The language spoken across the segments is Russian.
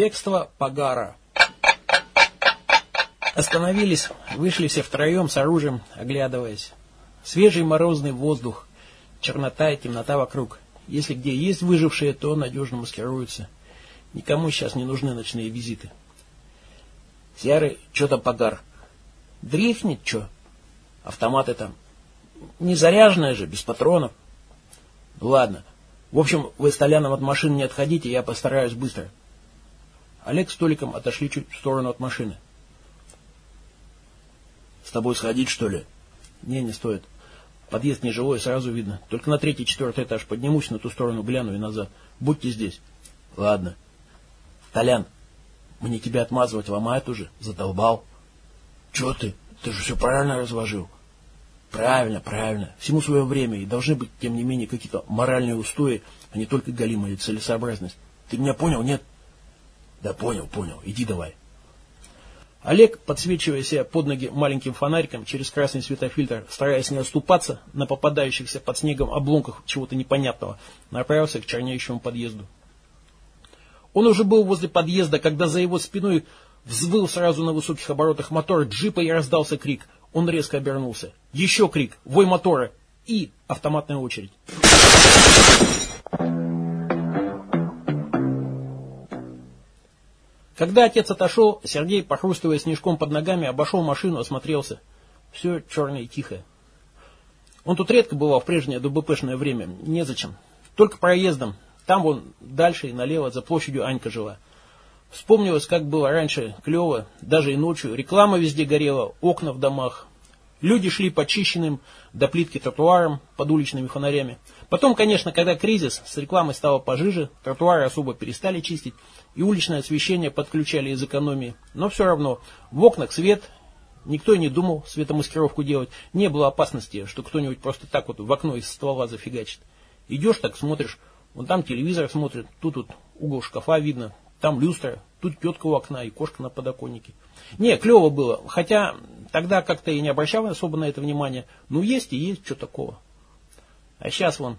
Бегство Пагара. Остановились, вышли все втроем с оружием, оглядываясь. Свежий морозный воздух, чернота и темнота вокруг. Если где есть выжившие, то надежно маскируются. Никому сейчас не нужны ночные визиты. Серый, что там Пагар? Дрейфнет, что? Автоматы там. Не заряженные же, без патронов. Ладно. В общем, вы с Толяном от машины не отходите, я постараюсь быстро. Олег с Толиком отошли чуть в сторону от машины. С тобой сходить, что ли? Не, не стоит. Подъезд нежилой, сразу видно. Только на третий, четвертый этаж поднимусь, на ту сторону гляну и назад. Будьте здесь. Ладно. Толян, мне тебя отмазывать ломает уже? Задолбал. Че ты? Ты же все правильно разложил. Правильно, правильно. Всему свое время. И должны быть, тем не менее, какие-то моральные устои, а не только галимая целесообразность. Ты меня понял, нет? Да понял, понял. Иди давай. Олег, подсвечивая себя под ноги маленьким фонариком через красный светофильтр, стараясь не оступаться на попадающихся под снегом обломках чего-то непонятного, направился к чернеющему подъезду. Он уже был возле подъезда, когда за его спиной взвыл сразу на высоких оборотах мотор джипа и раздался крик. Он резко обернулся. Еще крик, вой мотора и автоматная очередь. Когда отец отошел, Сергей, похрустывая снежком под ногами, обошел машину, осмотрелся. Все черное и тихое. Он тут редко бывал в прежнее ДБПшное время. Незачем. Только проездом. Там вон дальше и налево за площадью Анька жила. Вспомнилось, как было раньше клево, даже и ночью. Реклама везде горела, окна в домах. Люди шли почищенным до плитки тротуаром под уличными фонарями. Потом, конечно, когда кризис, с рекламой стало пожиже, тротуары особо перестали чистить, и уличное освещение подключали из экономии. Но все равно, в окнах свет, никто и не думал светомаскировку делать. Не было опасности, что кто-нибудь просто так вот в окно из ствола зафигачит. Идешь так, смотришь, вон там телевизор смотрит, тут вот угол шкафа видно, там люстра, тут тетка у окна и кошка на подоконнике. Не, клево было, хотя тогда как-то и не обращал особо на это внимания. Ну есть и есть, что такого. А сейчас вон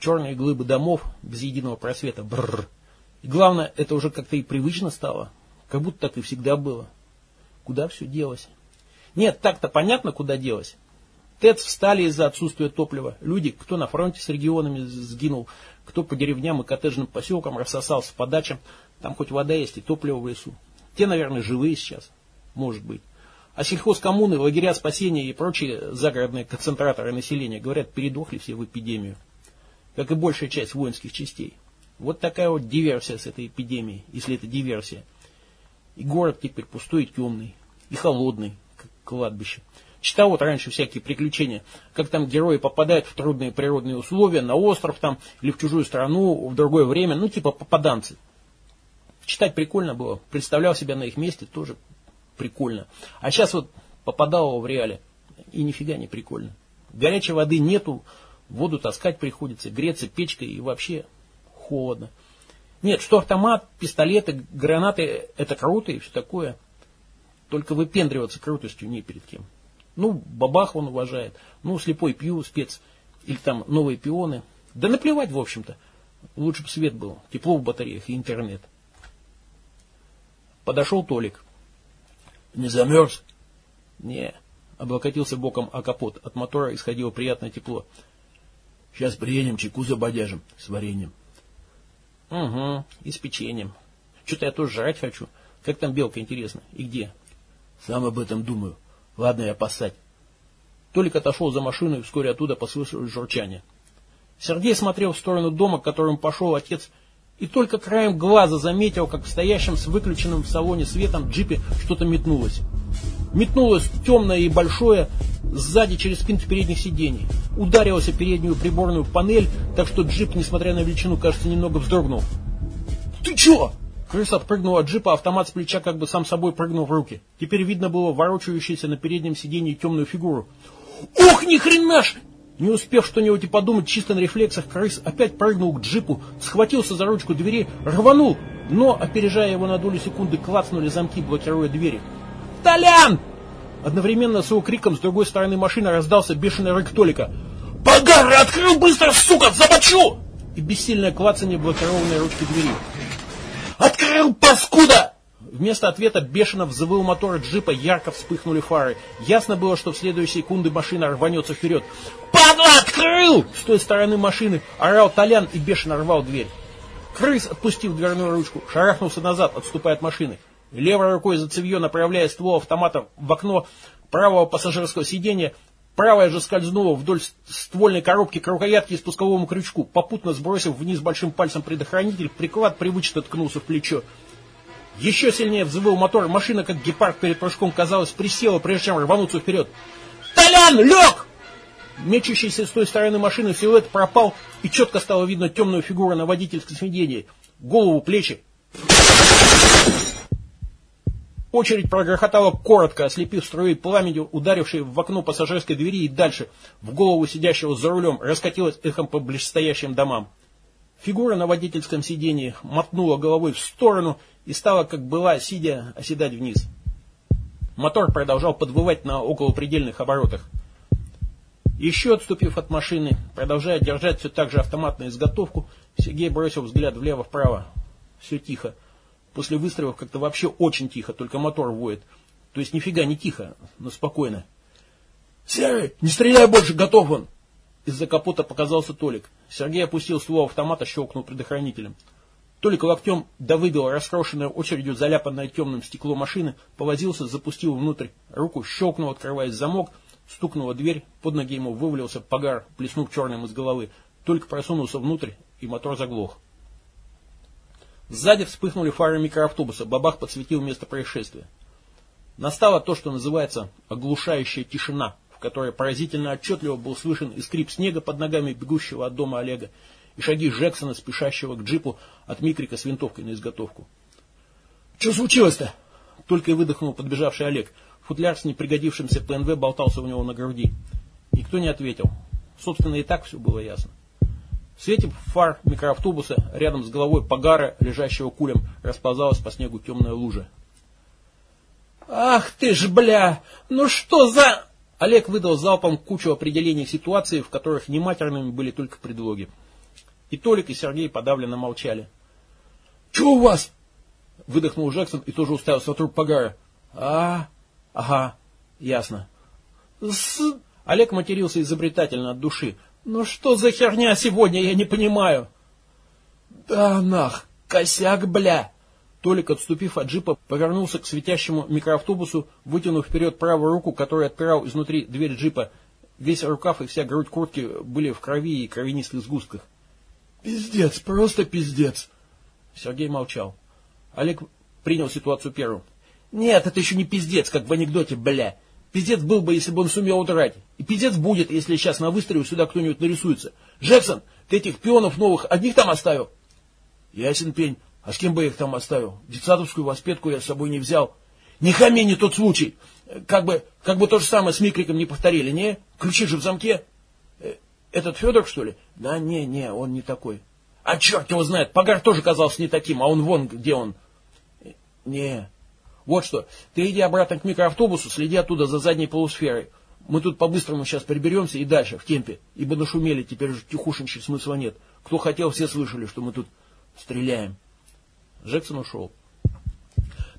черные глыбы домов без единого просвета. Бррр. И главное, это уже как-то и привычно стало. Как будто так и всегда было. Куда все делось? Нет, так-то понятно, куда делось. ТЭЦ встали из-за отсутствия топлива. Люди, кто на фронте с регионами сгинул, кто по деревням и коттеджным поселкам рассосался по дачам. Там хоть вода есть и топливо в лесу. Те, наверное, живые сейчас. Может быть. А сельхозкоммуны, лагеря спасения и прочие загородные концентраторы населения, говорят, передохли все в эпидемию. Как и большая часть воинских частей. Вот такая вот диверсия с этой эпидемией, если это диверсия. И город теперь пустой и темный, и холодный, как кладбище. Читал вот раньше всякие приключения, как там герои попадают в трудные природные условия, на остров там, или в чужую страну, в другое время, ну типа попаданцы. Читать прикольно было, представлял себя на их месте, тоже прикольно. А сейчас вот попадал в реале, и нифига не прикольно. Горячей воды нету, воду таскать приходится, греться печкой и вообще холодно. Нет, что автомат, пистолеты, гранаты, это круто и все такое. Только выпендриваться крутостью не перед кем. Ну, бабах он уважает. Ну, слепой пью, спец. Или там новые пионы. Да наплевать, в общем-то. Лучше бы свет был, тепло в батареях и интернет. Подошел Толик. Не замерз? Не. Облокотился боком о капот. От мотора исходило приятное тепло. Сейчас приедем, чеку забодяжим с вареньем. Угу, и с печеньем. Что-то я тоже жрать хочу. Как там белка, интересно? И где? Сам об этом думаю. Ладно, я посадь. Толик отошел за машину и вскоре оттуда послышалось журчание. Сергей смотрел в сторону дома, к которому пошел отец, и только краем глаза заметил, как в стоящем с выключенным в салоне светом джипе что-то метнулось. Метнулось темное и большое, сзади через спинки передних сидений. Ударилось о переднюю приборную панель, так что джип, несмотря на величину, кажется, немного вздрогнул. «Ты чё?» Крыс отпрыгнул от джипа, автомат с плеча как бы сам собой прыгнул в руки. Теперь видно было ворочающуюся на переднем сиденье темную фигуру. «Ух, ни хрена ж!» Не успев что-нибудь и подумать, чисто на рефлексах, крыс опять прыгнул к джипу, схватился за ручку двери, рванул, но, опережая его на долю секунды, клацнули замки, блокируя двери. «Толян!» Одновременно с его криком с другой стороны машины раздался бешеный рык Толика. «Багар, открыл быстро, сука, замочу!» И бессильное клацание блокированной ручки двери. «Открыл!» Крыл, паскуда! Вместо ответа бешено взвыл мотор джипа, ярко вспыхнули фары. Ясно было, что в следующие секунды машина рванется вперед. «Падла, открыл!» С той стороны машины орал Толян и бешено рвал дверь. Крыс, отпустив дверную ручку, шарахнулся назад, отступая от машины. Левой рукой за цевье, направляя ствол автомата в окно правого пассажирского сиденья, правая же скользнула вдоль ствольной коробки к рукоятке и спусковому крючку, попутно сбросив вниз большим пальцем предохранитель, приклад привычно ткнулся в плечо. Еще сильнее взвыл мотор, машина, как гепард перед прыжком, казалось, присела, прежде чем рвануться вперед. «Толян, лег!» Мечущийся с той стороны машины силуэт пропал, и четко стало видно темную фигуру на водительском сиденье. Голову, плечи. Очередь прогрохотала коротко, ослепив струей пламени, ударившей в окно пассажирской двери и дальше, в голову сидящего за рулем, раскатилась эхом по ближстоящим домам. Фигура на водительском сиденье мотнула головой в сторону и стала, как была, сидя, оседать вниз. Мотор продолжал подвывать на околопредельных оборотах. Еще отступив от машины, продолжая держать все так же автоматную изготовку, Сергей бросил взгляд влево-вправо. Все тихо. После выстрелов как-то вообще очень тихо, только мотор воет. То есть нифига не тихо, но спокойно. «Серый, не стреляй больше, готов он!» Из-за капота показался Толик. Сергей опустил ствол автомата, щелкнул предохранителем. Толик локтем довыбил раскрошенное очередью заляпанное темным стекло машины, повозился, запустил внутрь. Руку щелкнул, открываясь замок, стукнула дверь, под ноги ему вывалился погар, плеснув черным из головы. Только просунулся внутрь, и мотор заглох. Сзади вспыхнули фары микроавтобуса, бабах подсветил место происшествия. Настало то, что называется оглушающая тишина, в которой поразительно отчетливо был слышен и скрип снега под ногами бегущего от дома Олега, и шаги Джексона, спешащего к джипу от микрика с винтовкой на изготовку. «Что случилось-то?» Только и выдохнул подбежавший Олег. Футляр с непригодившимся ПНВ болтался у него на груди. Никто не ответил. Собственно, и так все было ясно. В свете фар микроавтобуса рядом с головой погара, лежащего кулем, расползалась по снегу темная лужа. «Ах ты ж, бля! Ну что за...» Олег выдал залпом кучу определений ситуации, в которых нематерными были только предлоги. И Толик, и Сергей подавленно молчали. «Че у вас?» — выдохнул Джексон и тоже уставился на труп Погара. «А, ага, ясно». С... Олег матерился изобретательно от души. «Ну что за херня сегодня, я не понимаю». «Да нах, косяк, бля!» Толик, отступив от джипа, повернулся к светящему микроавтобусу, вытянув вперед правую руку, которая отпирал изнутри дверь джипа. Весь рукав и вся грудь куртки были в крови и кровянистых сгустках. Пиздец, просто пиздец. Сергей молчал. Олег принял ситуацию первым. Нет, это еще не пиздец, как в анекдоте, бля. Пиздец был бы, если бы он сумел удрать. И пиздец будет, если сейчас на выстреле сюда кто-нибудь нарисуется. Джексон, ты этих пионов новых одних там оставил? Ясен пень. А с кем бы я их там оставил? Детсадовскую воспетку я с собой не взял. Не хами, не тот случай. Как бы, как бы то же самое с Микриком не повторили, не? Ключи же в замке. Этот Федор, что ли? Да не, не, он не такой. А черт его знает, Погар тоже казался не таким, а он вон, где он. Не. Вот что, ты иди обратно к микроавтобусу, следи оттуда за задней полусферой. Мы тут по-быстрому сейчас приберемся и дальше, в темпе. Ибо нашумели, теперь уже тихушеньчик смысла нет. Кто хотел, все слышали, что мы тут стреляем. Джексон ушел.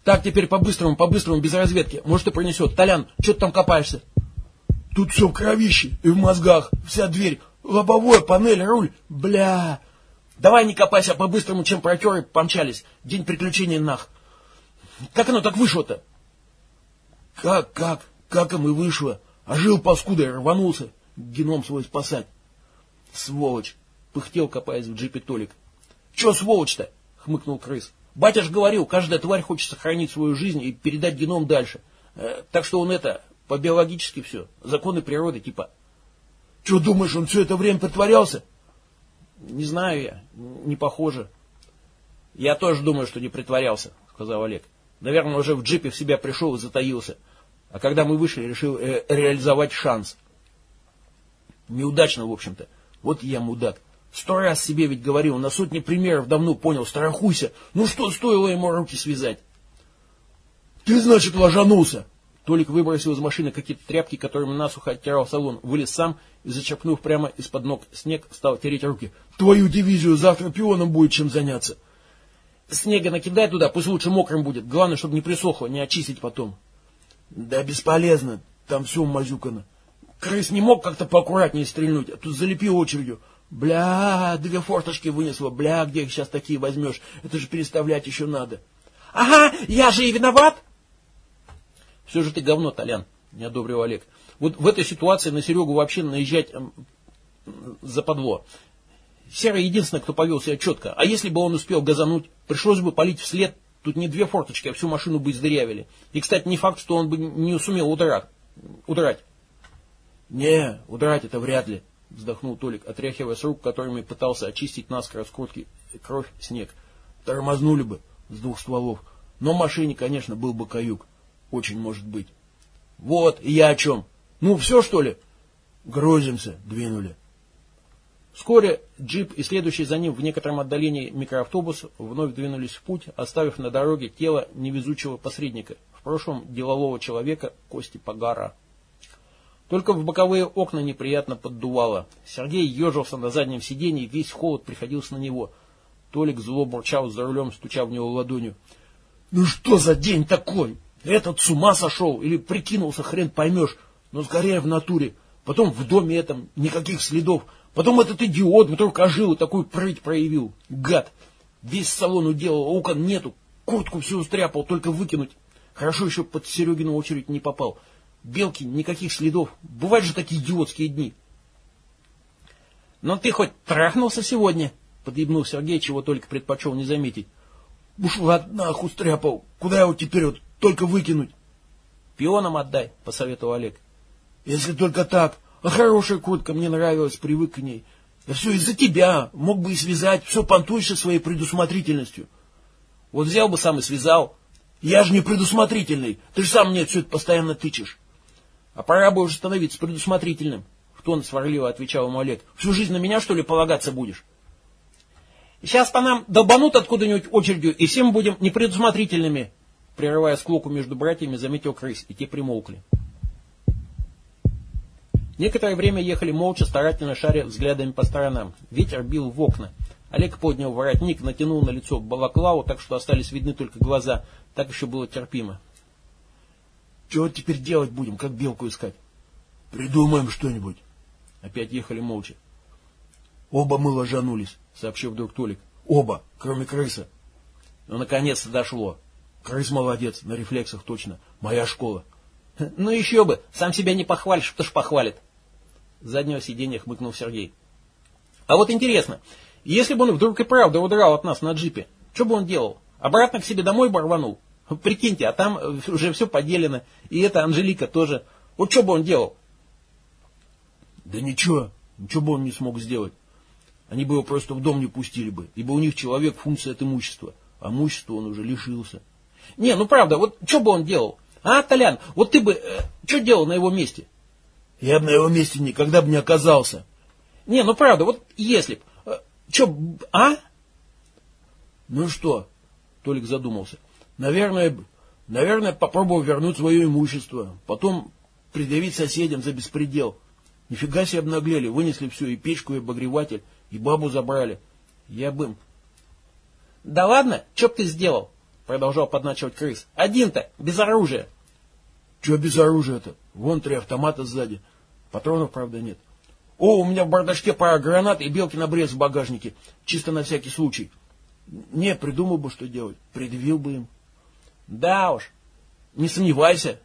Так, теперь по-быстрому, по-быстрому, без разведки. Может, и пронесет. Толян, что ты там копаешься? Тут все в кровище и в мозгах. Вся дверь, лобовое, панель, руль. Бля. Давай не копайся по-быстрому, чем протеры помчались. День приключений нах. Как оно так вышло-то? Как, как? Как им и вышло? А жил паскуда и рванулся. Геном свой спасать. Сволочь. Пыхтел, копаясь в джипе Толик. Че сволочь-то? Хмыкнул крыс. Батя ж говорил, каждая тварь хочет сохранить свою жизнь и передать геном дальше. Э, так что он это, по-биологически все. Законы природы типа. Что думаешь, он все это время притворялся? Не знаю я, не похоже. Я тоже думаю, что не притворялся, сказал Олег. Наверное, уже в джипе в себя пришел и затаился. А когда мы вышли, решил э, реализовать шанс. Неудачно, в общем-то. Вот я мудак. Сто раз себе ведь говорил, на сотни примеров давно понял, страхуйся. Ну что стоило ему руки связать? Ты, значит, ложанулся, Толик выбросил из машины какие-то тряпки, которыми насухо оттирал салон, вылез сам и, зачерпнув прямо из-под ног снег, стал тереть руки. «Твою дивизию завтра пионом будет чем заняться!» снега накидай туда, пусть лучше мокрым будет. Главное, чтобы не присохло, не очистить потом. Да бесполезно, там все мазюкано. Крыс не мог как-то поаккуратнее стрельнуть, а тут залепил очередью. Бля, две форточки вынесло, бля, где их сейчас такие возьмешь? Это же переставлять еще надо. Ага, я же и виноват. Все же ты говно, Толян, не одобрил Олег. Вот в этой ситуации на Серегу вообще наезжать за подво. Серый единственный, кто повел себя четко. А если бы он успел газануть, пришлось бы палить вслед. Тут не две форточки, а всю машину бы издырявили. И, кстати, не факт, что он бы не сумел удрать. удрать. Не, удрать это вряд ли, вздохнул Толик, отряхивая с рук, которыми пытался очистить наскоро с куртки кровь, снег. Тормознули бы с двух стволов. Но машине, конечно, был бы каюк. Очень может быть. Вот, и я о чем. Ну, все, что ли? Грузимся, двинули. Вскоре джип и следующий за ним в некотором отдалении микроавтобус вновь двинулись в путь, оставив на дороге тело невезучего посредника, в прошлом делового человека Кости Погара. Только в боковые окна неприятно поддувало. Сергей ежился на заднем сиденье, весь холод приходился на него. Толик зло бурчал за рулем, стуча в него ладонью. «Ну что за день такой? Этот с ума сошел или прикинулся, хрен поймешь, но скорее в натуре. Потом в доме этом никаких следов». Потом этот идиот вдруг ожил и такую прыть проявил. Гад. Весь салон уделал, а окон нету. Куртку всю устряпал, только выкинуть. Хорошо еще под Серегину очередь не попал. Белки, никаких следов. Бывают же такие идиотские дни. Но ты хоть трахнулся сегодня? Подъебнул Сергей, чего только предпочел не заметить. Уж ладно, устряпал. Куда его теперь вот только выкинуть? Пионам отдай, посоветовал Олег. Если только так. А хорошая куртка, мне нравилась, привык к ней. Да все из-за тебя. Мог бы и связать. Все понтуешься своей предусмотрительностью. Вот взял бы сам и связал. Я же не предусмотрительный. Ты же сам мне все это постоянно тычешь. А пора бы уже становиться предусмотрительным. В тон сварливо отвечал ему Олег. Всю жизнь на меня, что ли, полагаться будешь? Сейчас по нам долбанут откуда-нибудь очередью, и всем будем непредусмотрительными. Прерывая склоку между братьями, заметил крыс, и те примолкли. Некоторое время ехали молча, старательно шаря взглядами по сторонам. Ветер бил в окна. Олег поднял воротник, натянул на лицо балаклаву, так что остались видны только глаза. Так еще было терпимо. Чего теперь делать будем, как белку искать? Придумаем что-нибудь. Опять ехали молча. Оба мы ложанулись, сообщил вдруг Толик. Оба, кроме крыса. Ну, наконец-то дошло. Крыс молодец, на рефлексах точно. Моя школа. Ну еще бы, сам себя не похвалишь, кто ж похвалит заднего сиденья хмыкнул Сергей. А вот интересно, если бы он вдруг и правда удрал от нас на джипе, что бы он делал? Обратно к себе домой бы рванул? Прикиньте, а там уже все поделено, и эта Анжелика тоже. Вот что бы он делал? Да ничего, ничего бы он не смог сделать. Они бы его просто в дом не пустили бы, ибо у них человек функция от имущества, а имущество он уже лишился. Не, ну правда, вот что бы он делал? А, Толян, вот ты бы э, что делал на его месте? Я бы на его месте никогда бы не оказался. Не, ну правда, вот если б. Э, Че, а? Ну что? Толик задумался. Наверное, наверное, попробовал вернуть свое имущество. Потом предъявить соседям за беспредел. Нифига себе обнаглели, вынесли все, и печку, и обогреватель, и бабу забрали. Я бы... Да ладно, что б ты сделал? Продолжал подначивать крыс. Один-то, без оружия. Че без оружия-то? Вон три автомата сзади. Патронов, правда, нет. О, у меня в бардачке пара гранат и белки на обрез в багажнике. Чисто на всякий случай. Не, придумал бы, что делать. Предъявил бы им. Да уж. Не сомневайся.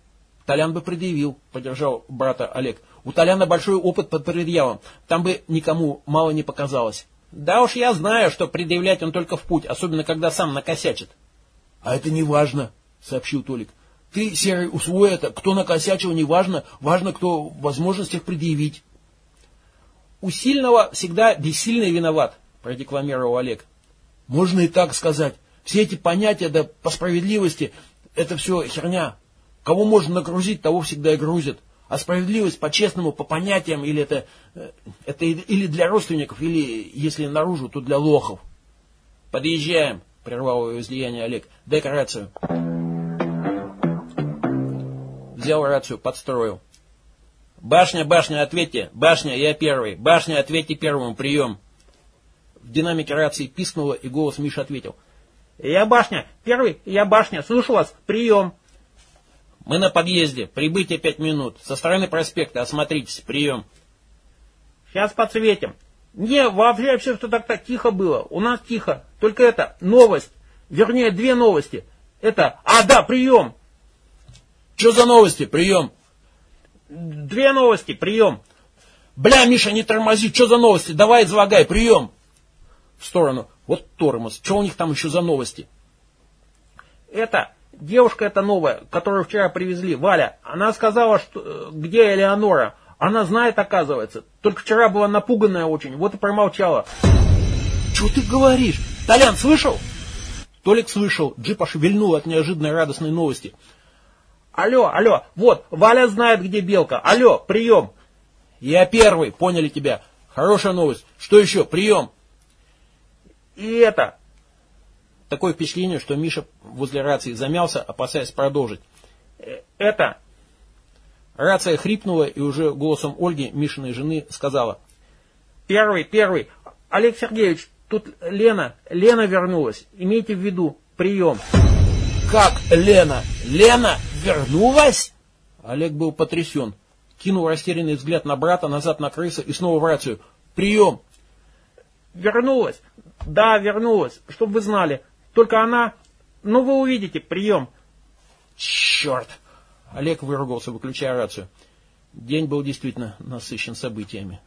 Толян бы предъявил, поддержал брата Олег. У Толяна большой опыт под предъявом. Там бы никому мало не показалось. Да уж я знаю, что предъявлять он только в путь, особенно когда сам накосячит. А это не важно, сообщил Толик. Ты, Серый, усвой это. Кто накосячил, не важно. Важно, кто в возможностях предъявить. У сильного всегда бессильный виноват, продекламировал Олег. Можно и так сказать. Все эти понятия, да по справедливости, это все херня. Кого можно нагрузить, того всегда и грузят. А справедливость по-честному, по понятиям, или это, э, это или для родственников, или, если наружу, то для лохов. Подъезжаем, прервал его излияние Олег. Дай-ка рацию. Взял рацию, подстроил. «Башня, башня, ответьте! Башня, я первый! Башня, ответьте первому! Прием!» В динамике рации пискнуло, и голос Миши ответил. Я башня. Первый, я башня. Слышу вас. Прием. Мы на подъезде. Прибытие пять минут. Со стороны проспекта. Осмотритесь. Прием. Сейчас подсветим. Не, вообще все что так-то тихо было. У нас тихо. Только это, новость. Вернее, две новости. Это, а, да, прием. Что за новости? Прием. Две новости. Прием. Бля, Миша, не тормози. Что за новости? Давай, излагай. Прием. В сторону. Вот тормоз. Что у них там еще за новости? Это, девушка эта новая, которую вчера привезли, Валя, она сказала, что э, где Элеонора. Она знает, оказывается. Только вчера была напуганная очень, вот и промолчала. Что ты говоришь? Толян, слышал? Толик слышал, джип ошевельнул от неожиданной радостной новости. Алло, алло, вот, Валя знает, где Белка. Алло, прием. Я первый, поняли тебя. Хорошая новость. Что еще? Прием. И это. Такое впечатление, что Миша возле рации замялся, опасаясь продолжить. Э, это. Рация хрипнула, и уже голосом Ольги, Мишиной жены, сказала. Первый, первый. Олег Сергеевич, тут Лена, Лена вернулась. Имейте в виду, прием. Как Лена? Лена вернулась? Олег был потрясен. Кинул растерянный взгляд на брата, назад на крыса и снова в рацию. Прием. Вернулась. Да, вернулась. Чтоб вы знали. Только она... Ну, вы увидите. Прием. Черт. Олег выругался, выключая рацию. День был действительно насыщен событиями.